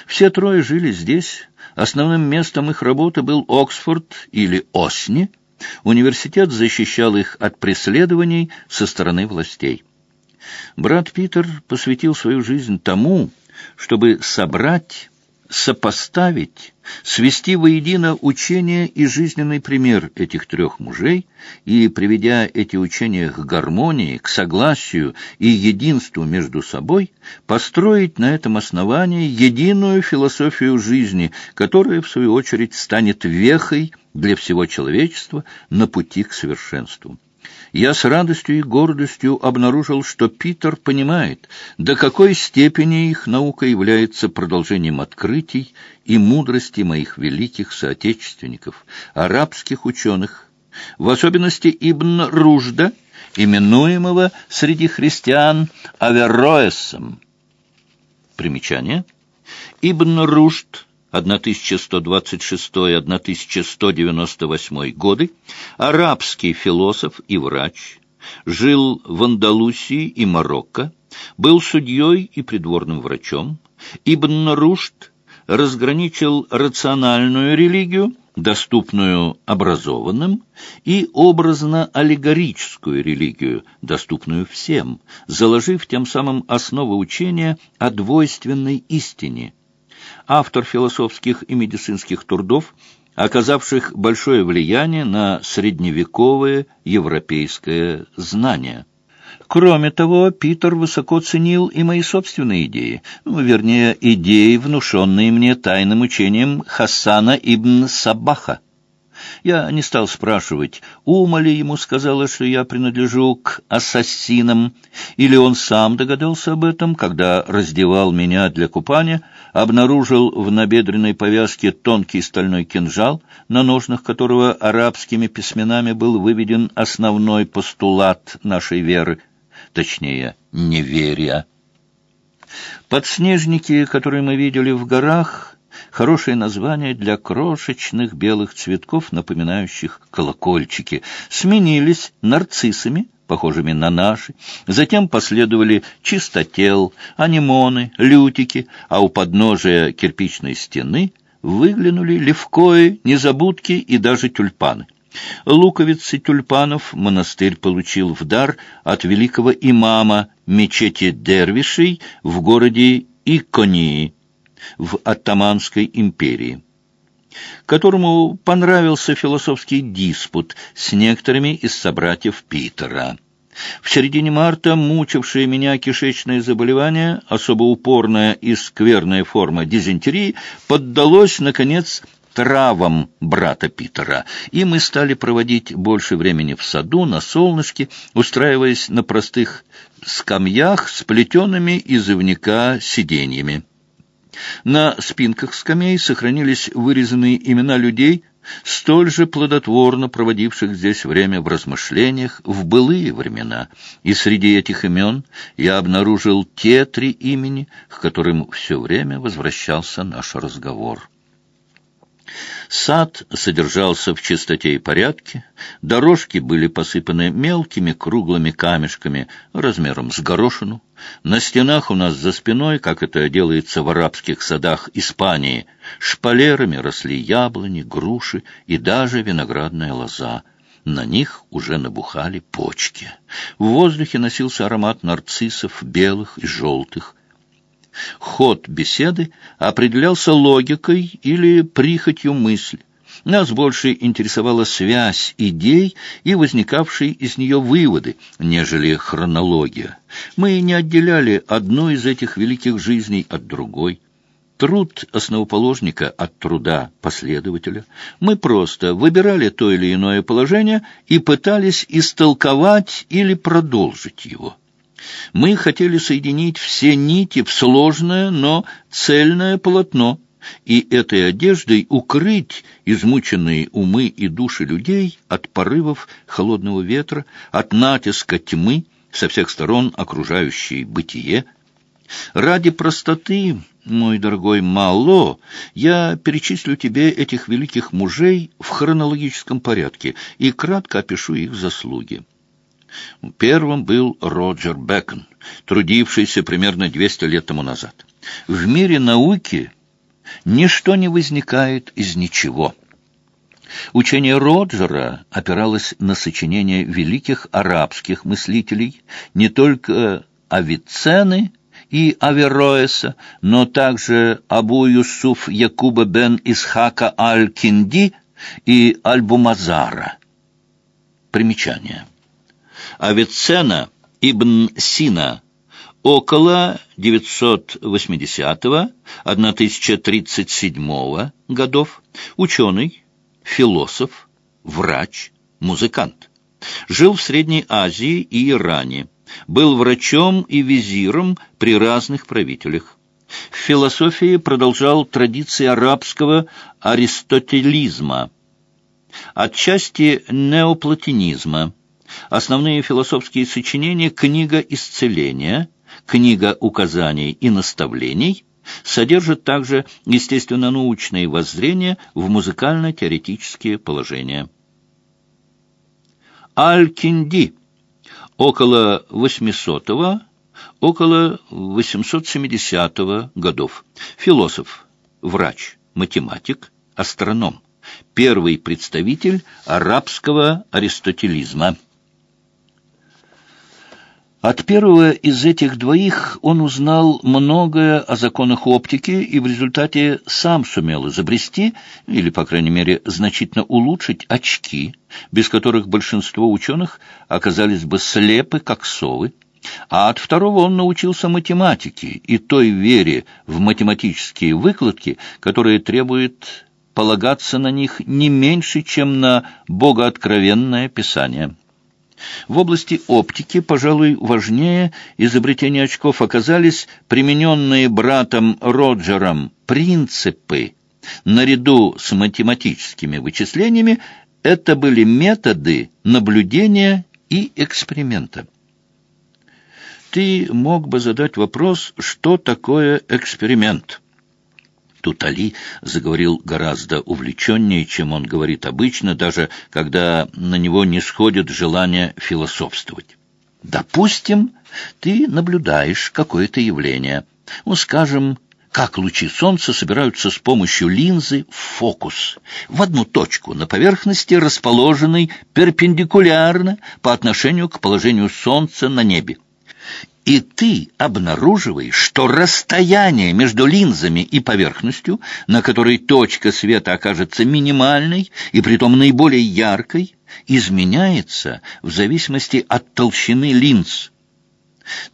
Все трое жили здесь, Основным местом их работы был Оксфорд или Осни. Университет защищал их от преследований со стороны властей. Брат Питер посвятил свою жизнь тому, чтобы собрать сопоставить, свести воедино учение и жизненный пример этих трех мужей и, приведя эти учения к гармонии, к согласию и единству между собой, построить на этом основании единую философию жизни, которая, в свою очередь, станет вехой для всего человечества на пути к совершенству я с радостью и гордостью обнаружил, что Питер понимает, до какой степени их наука является продолжением открытий и мудрости моих великих соотечественников, арабских ученых, в особенности Ибн Ружда, именуемого среди христиан Авероэсом. Примечание. Ибн Ружд 1126-1198 годы, арабский философ и врач, жил в Андалусии и Марокко, был судьей и придворным врачом. Ибн Рушд разграничил рациональную религию доступную образованным, и образно-аллегорическую религию, доступную всем, заложив тем самым основу учения о двойственной истине. Автор философских и медицинских трудов, оказавших большое влияние на средневековое европейское знание. Кроме того, Питер высоко ценил и мои собственные идеи, ну, вернее, идеи, внушенные мне тайным учением Хасана ибн Сабаха. Я не стал спрашивать, ума ли ему сказала, что я принадлежу к ассасинам, или он сам догадался об этом, когда раздевал меня для купания, обнаружил в набедренной повязке тонкий стальной кинжал, на ножнах которого арабскими письменами был выведен основной постулат нашей веры, точнее, неверия. Подснежники, которые мы видели в горах, Хорошее название для крошечных белых цветков, напоминающих колокольчики, сменились нарциссами, похожими на наши. Затем последовали чистотел, анимоны, лютики, а у подножия кирпичной стены выглянули левкои, незабудки и даже тюльпаны. Луковицы тюльпанов монастырь получил в дар от великого имама мечети Дервишей в городе Иконии, в Оттоманской империи, которому понравился философский диспут с некоторыми из собратьев Питера. В середине марта мучившее меня кишечное заболевание, особо упорная и скверная форма дизентерии, поддалось, наконец, травам брата Питера, и мы стали проводить больше времени в саду, на солнышке, устраиваясь на простых скамьях с плетеными из ивника сиденьями. На спинках скамей сохранились вырезанные имена людей, столь же плодотворно проводивших здесь время в размышлениях в былые времена, и среди этих имен я обнаружил те три имени, к которым все время возвращался наш разговор. Сад содержался в чистоте и порядке, дорожки были посыпаны мелкими круглыми камешками размером с горошину. На стенах у нас за спиной, как это делается в арабских садах Испании, шпалерами росли яблони, груши и даже виноградная лоза. На них уже набухали почки. В воздухе носился аромат нарциссов, белых и желтых. Ход беседы определялся логикой или прихотью мысли. Нас больше интересовала связь идей и возникавшие из нее выводы, нежели хронология. Мы не отделяли одну из этих великих жизней от другой. Труд основоположника от труда последователя. Мы просто выбирали то или иное положение и пытались истолковать или продолжить его. Мы хотели соединить все нити в сложное, но цельное полотно, и этой одеждой укрыть измученные умы и души людей от порывов холодного ветра, от натиска тьмы, со всех сторон окружающей бытие. Ради простоты, мой дорогой Мало, я перечислю тебе этих великих мужей в хронологическом порядке и кратко опишу их заслуги. Первым был Роджер Бэкон, трудившийся примерно 200 лет тому назад. В мире науки ничто не возникает из ничего. Учение Роджера опиралось на сочинения великих арабских мыслителей, не только Авиценны и Авероэса, но также Абу Юсуф Якуба бен Исхака аль-Кинди и Аль-Бумазара. Примечание. Авиценна ибн Сина около 980-1037 годов, ученый, философ, врач, музыкант. Жил в Средней Азии и Иране, был врачом и визиром при разных правителях. В философии продолжал традиции арабского аристотелизма, отчасти неоплатонизма, Основные философские сочинения «Книга исцеления», «Книга указаний и наставлений» содержат также естественно-научные воззрения в музыкально-теоретические положения. Аль-Кинди около 800-го, около 870 годов. Философ, врач, математик, астроном. первый представитель арабского аристотелизма. От первого из этих двоих он узнал многое о законах оптики и в результате сам сумел изобрести, или, по крайней мере, значительно улучшить очки, без которых большинство ученых оказались бы слепы, как совы. А от второго он научился математике и той вере в математические выкладки, которая требует полагаться на них не меньше, чем на богооткровенное писание. В области оптики, пожалуй, важнее изобретения очков оказались примененные братом Роджером принципы. Наряду с математическими вычислениями это были методы наблюдения и эксперимента. Ты мог бы задать вопрос, что такое эксперимент? Тут Али заговорил гораздо увлеченнее, чем он говорит обычно, даже когда на него не сходит желание философствовать. Допустим, ты наблюдаешь какое-то явление. Ну, скажем, как лучи солнца собираются с помощью линзы в фокус, в одну точку на поверхности, расположенной перпендикулярно по отношению к положению солнца на небе и ты обнаруживаешь, что расстояние между линзами и поверхностью, на которой точка света окажется минимальной и притом наиболее яркой, изменяется в зависимости от толщины линз.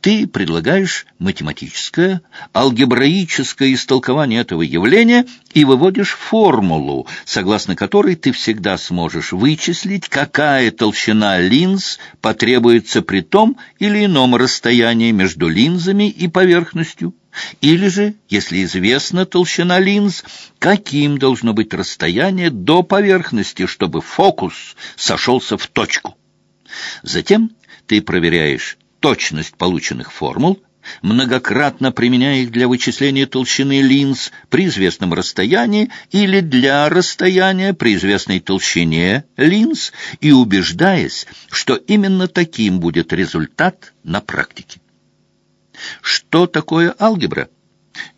Ты предлагаешь математическое, алгебраическое истолкование этого явления и выводишь формулу, согласно которой ты всегда сможешь вычислить, какая толщина линз потребуется при том или ином расстоянии между линзами и поверхностью, или же, если известна толщина линз, каким должно быть расстояние до поверхности, чтобы фокус сошелся в точку. Затем ты проверяешь точность полученных формул, многократно применяя их для вычисления толщины линз при известном расстоянии или для расстояния при известной толщине линз и убеждаясь, что именно таким будет результат на практике. Что такое алгебра?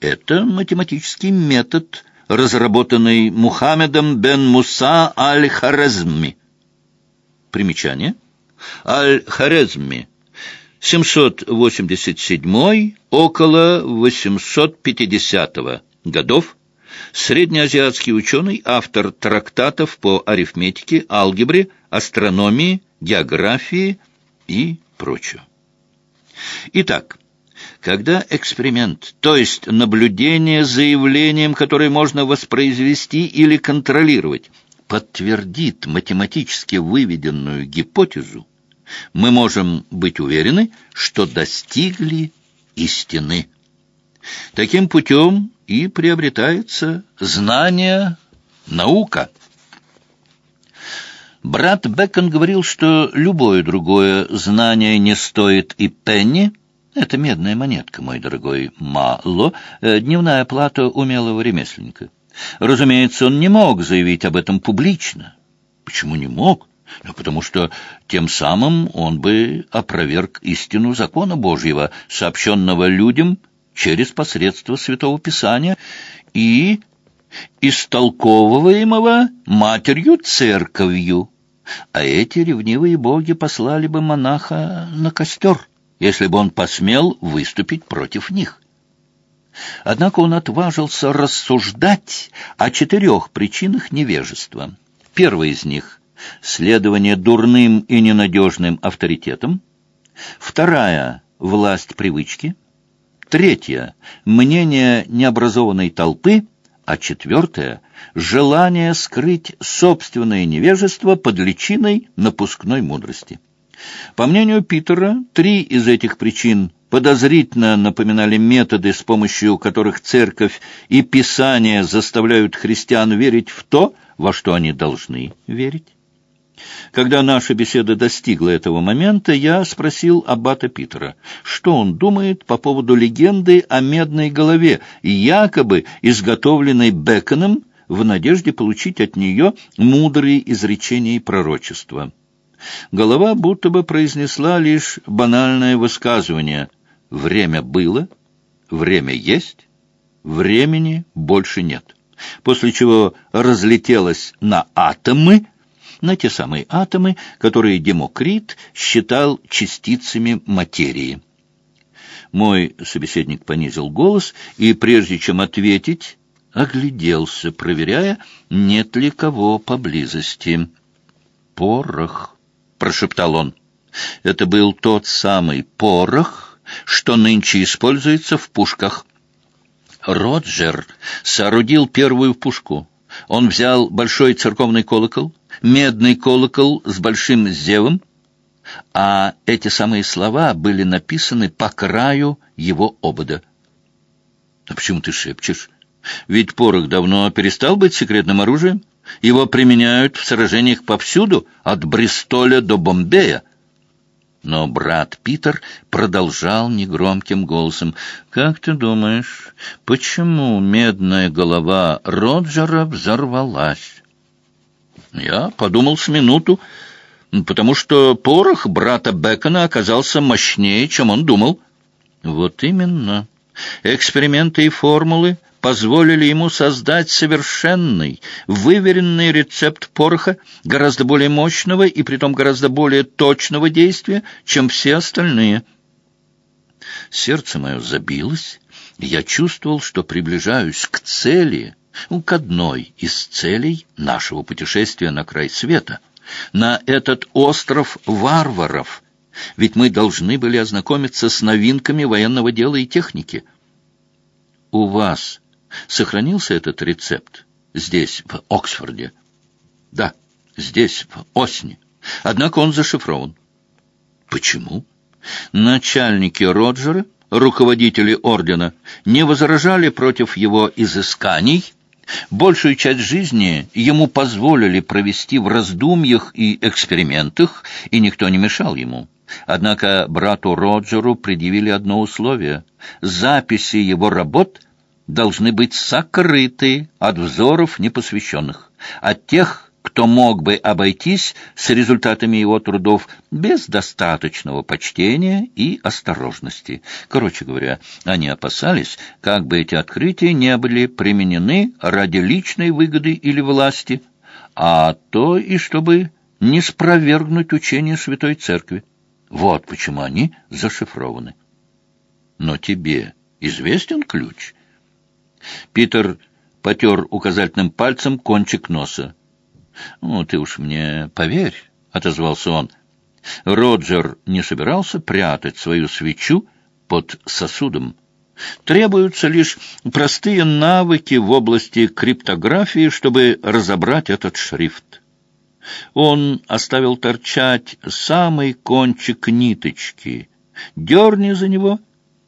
Это математический метод, разработанный Мухаммедом бен Муса аль-Харезми. Примечание. Аль-Харезми 787 около 850 годов, среднеазиатский ученый, автор трактатов по арифметике, алгебре, астрономии, географии и прочее. Итак, когда эксперимент, то есть наблюдение заявлением, которое можно воспроизвести или контролировать, подтвердит математически выведенную гипотезу, мы можем быть уверены, что достигли истины. Таким путем и приобретается знание, наука. Брат Бекон говорил, что любое другое знание не стоит и пенни. Это медная монетка, мой дорогой Мало, э, дневная плата умелого ремесленника. Разумеется, он не мог заявить об этом публично. Почему не мог? Ну, потому что тем самым он бы опроверг истину закона Божьего, сообщенного людям через посредство Святого Писания и истолковываемого Матерью Церковью. А эти ревнивые боги послали бы монаха на костер, если бы он посмел выступить против них. Однако он отважился рассуждать о четырех причинах невежества. Первая из них следование дурным и ненадежным авторитетам. Вторая — власть привычки. Третья — мнение необразованной толпы. А четвертая — желание скрыть собственное невежество под личиной напускной мудрости. По мнению Питера, три из этих причин подозрительно напоминали методы, с помощью которых церковь и Писание заставляют христиан верить в то, во что они должны верить. Когда наша беседа достигла этого момента, я спросил аббата Питера, что он думает по поводу легенды о медной голове, якобы изготовленной Беконом в надежде получить от нее мудрые изречения и пророчества. Голова будто бы произнесла лишь банальное высказывание «Время было, время есть, времени больше нет». после чего разлетелась на атомы, на те самые атомы, которые Демокрит считал частицами материи. Мой собеседник понизил голос и, прежде чем ответить, огляделся, проверяя, нет ли кого поблизости. «Порох», — прошептал он. «Это был тот самый порох, что нынче используется в пушках». Роджер соорудил первую пушку. Он взял большой церковный колокол, медный колокол с большим зевом, а эти самые слова были написаны по краю его обода. «А почему ты шепчешь? Ведь порох давно перестал быть секретным оружием. Его применяют в сражениях повсюду, от Бристоля до Бомбея». Но брат Питер продолжал негромким голосом. «Как ты думаешь, почему медная голова Роджера взорвалась?» Я подумал с минуту, потому что порох брата Бекона оказался мощнее, чем он думал. Вот именно. Эксперименты и формулы позволили ему создать совершенный, выверенный рецепт пороха, гораздо более мощного и притом гораздо более точного действия, чем все остальные. Сердце мое забилось, я чувствовал, что приближаюсь к цели, к одной из целей нашего путешествия на край света, на этот остров варваров, ведь мы должны были ознакомиться с новинками военного дела и техники. У вас Сохранился этот рецепт здесь, в Оксфорде? Да, здесь, в Осне. Однако он зашифрован. Почему? Начальники Роджера, руководители ордена, не возражали против его изысканий, Большую часть жизни ему позволили провести в раздумьях и экспериментах, и никто не мешал ему. Однако брату Роджеру предъявили одно условие — записи его работ — должны быть сокрыты от взоров непосвященных, от тех, кто мог бы обойтись с результатами его трудов без достаточного почтения и осторожности. Короче говоря, они опасались, как бы эти открытия не были применены ради личной выгоды или власти, а то и чтобы не спровергнуть учение Святой Церкви. Вот почему они зашифрованы. Но тебе известен ключ — Питер потер указательным пальцем кончик носа. «Ну, ты уж мне поверь», — отозвался он. Роджер не собирался прятать свою свечу под сосудом. Требуются лишь простые навыки в области криптографии, чтобы разобрать этот шрифт. Он оставил торчать самый кончик ниточки. Дерни за него,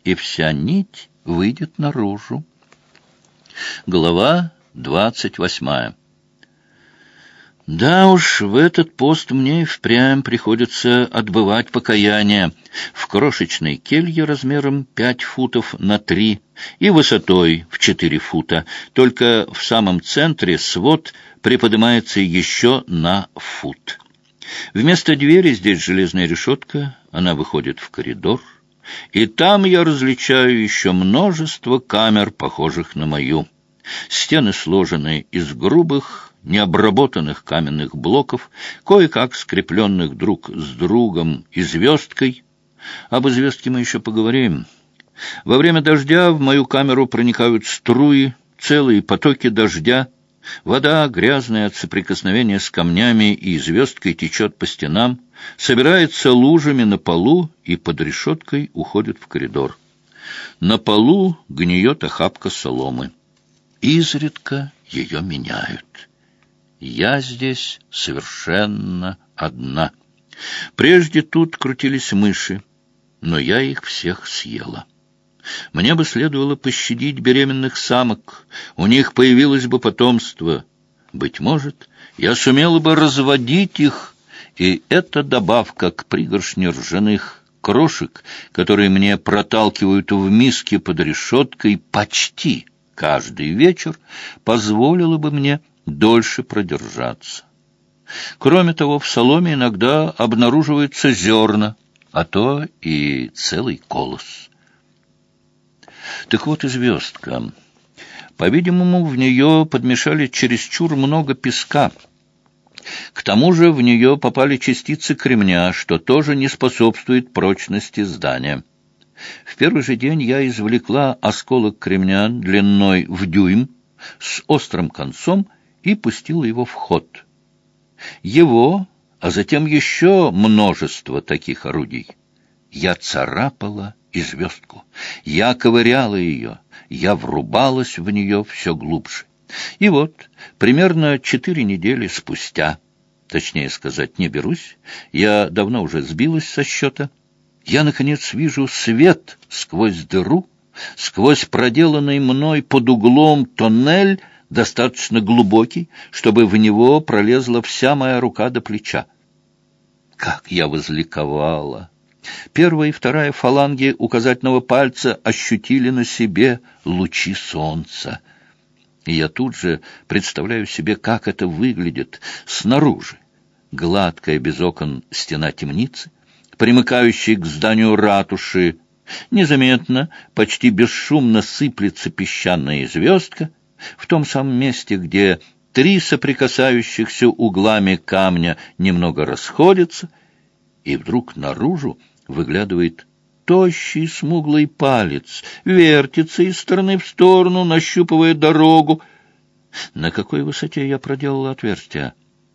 и вся нить выйдет наружу. Глава двадцать восьмая. Да уж, в этот пост мне и впрямь приходится отбывать покаяние в крошечной келье размером пять футов на три и высотой в четыре фута, только в самом центре свод приподнимается еще на фут. Вместо двери здесь железная решетка, она выходит в коридор — и там я различаю еще множество камер, похожих на мою. Стены сложены из грубых, необработанных каменных блоков, кое-как скрепленных друг с другом и звездкой. Об звездке мы еще поговорим. Во время дождя в мою камеру проникают струи, целые потоки дождя. Вода, грязная от соприкосновения с камнями и звездкой, течет по стенам собирается лужами на полу и под решеткой уходит в коридор. На полу гниет охапка соломы. Изредка ее меняют. Я здесь совершенно одна. Прежде тут крутились мыши, но я их всех съела. Мне бы следовало пощадить беременных самок, у них появилось бы потомство. Быть может, я сумела бы разводить их, и эта добавка к пригоршне ржаных крошек, которые мне проталкивают в миске под решеткой почти каждый вечер, позволила бы мне дольше продержаться. Кроме того, в соломе иногда обнаруживаются зерна, а то и целый колос. Так вот и звездка. По-видимому, в нее подмешали чересчур много песка. К тому же в нее попали частицы кремня, что тоже не способствует прочности здания. В первый же день я извлекла осколок кремня длиной в дюйм с острым концом и пустила его в ход. Его, а затем еще множество таких орудий. Я царапала и звездку, я ковыряла ее, я врубалась в нее все глубже. И вот, примерно четыре недели спустя, точнее сказать, не берусь, я давно уже сбилась со счета, я, наконец, вижу свет сквозь дыру, сквозь проделанный мной под углом тоннель, достаточно глубокий, чтобы в него пролезла вся моя рука до плеча. Как я возликовала! Первая и вторая фаланги указательного пальца ощутили на себе лучи солнца. И я тут же представляю себе, как это выглядит снаружи. Гладкая без окон стена темницы, примыкающей к зданию ратуши, незаметно, почти бесшумно сыплется песчаная звездка, в том самом месте, где три соприкасающихся углами камня немного расходятся, и вдруг наружу выглядывает тощий смуглый палец, вертится из стороны в сторону, нащупывая дорогу. На какой высоте я проделал отверстие?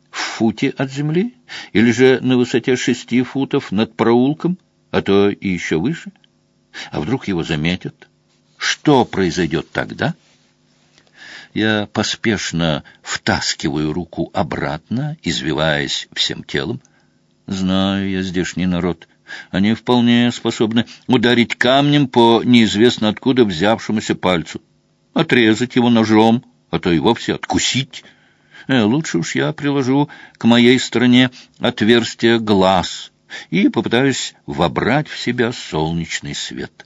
В футе от земли? Или же на высоте шести футов над проулком, а то и еще выше? А вдруг его заметят? Что произойдет тогда? Я поспешно втаскиваю руку обратно, извиваясь всем телом. Знаю я здешний народ — они вполне способны ударить камнем по неизвестно откуда взявшемуся пальцу, отрезать его ножом, а то и вовсе откусить. Э, лучше уж я приложу к моей стороне отверстие глаз и попытаюсь вобрать в себя солнечный свет.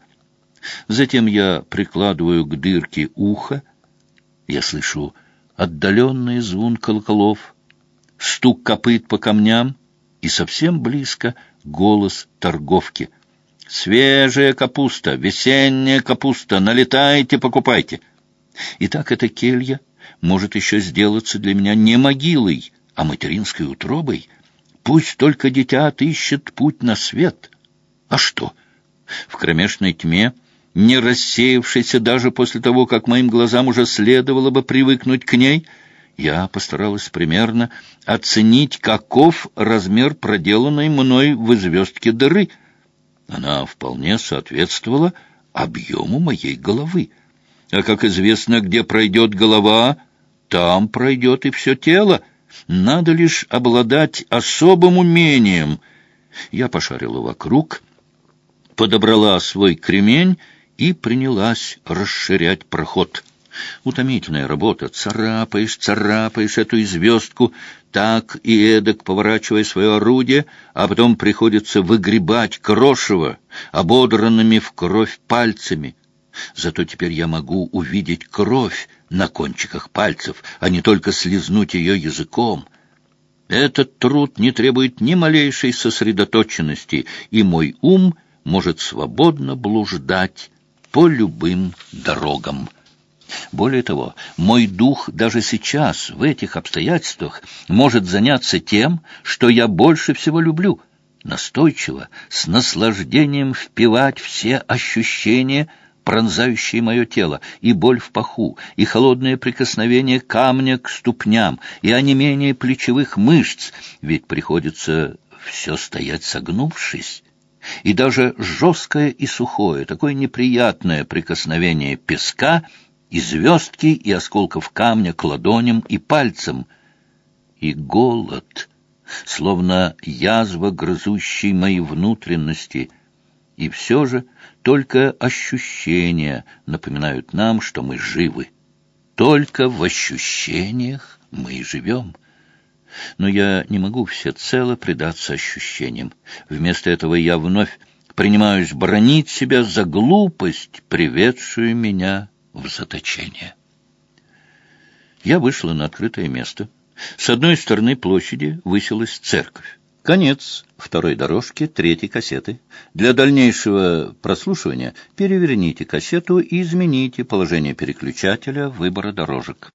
Затем я прикладываю к дырке ухо. Я слышу отдаленный звон колоколов, стук копыт по камням и совсем близко — голос торговки. «Свежая капуста, весенняя капуста, налетайте, покупайте!» И так эта келья может еще сделаться для меня не могилой, а материнской утробой. Пусть только дитя отыщет путь на свет. А что? В кромешной тьме, не рассеявшейся даже после того, как моим глазам уже следовало бы привыкнуть к ней — я постаралась примерно оценить, каков размер проделанной мной в звездке дыры. Она вполне соответствовала объему моей головы. А, как известно, где пройдет голова, там пройдет и все тело. Надо лишь обладать особым умением. Я пошарила вокруг, подобрала свой кремень и принялась расширять проход. Утомительная работа. Царапаешь, царапаешь эту звездку, так и эдак поворачивая свое орудие, а потом приходится выгребать крошево, ободранными в кровь пальцами. Зато теперь я могу увидеть кровь на кончиках пальцев, а не только слезнуть ее языком. Этот труд не требует ни малейшей сосредоточенности, и мой ум может свободно блуждать по любым дорогам. Более того, мой дух даже сейчас, в этих обстоятельствах, может заняться тем, что я больше всего люблю — настойчиво, с наслаждением впивать все ощущения, пронзающие мое тело, и боль в паху, и холодное прикосновение камня к ступням, и онемение плечевых мышц, ведь приходится все стоять согнувшись, и даже жесткое и сухое, такое неприятное прикосновение песка — и звездки, и осколков камня к ладоням и пальцам. И голод, словно язва, грызущий мои внутренности. И все же только ощущения напоминают нам, что мы живы. Только в ощущениях мы и живем. Но я не могу всецело предаться ощущениям. Вместо этого я вновь принимаюсь бронить себя за глупость, приведшую меня в заточение. Я вышла на открытое место. С одной стороны площади высилась церковь. Конец второй дорожки третьей кассеты. Для дальнейшего прослушивания переверните кассету и измените положение переключателя выбора дорожек.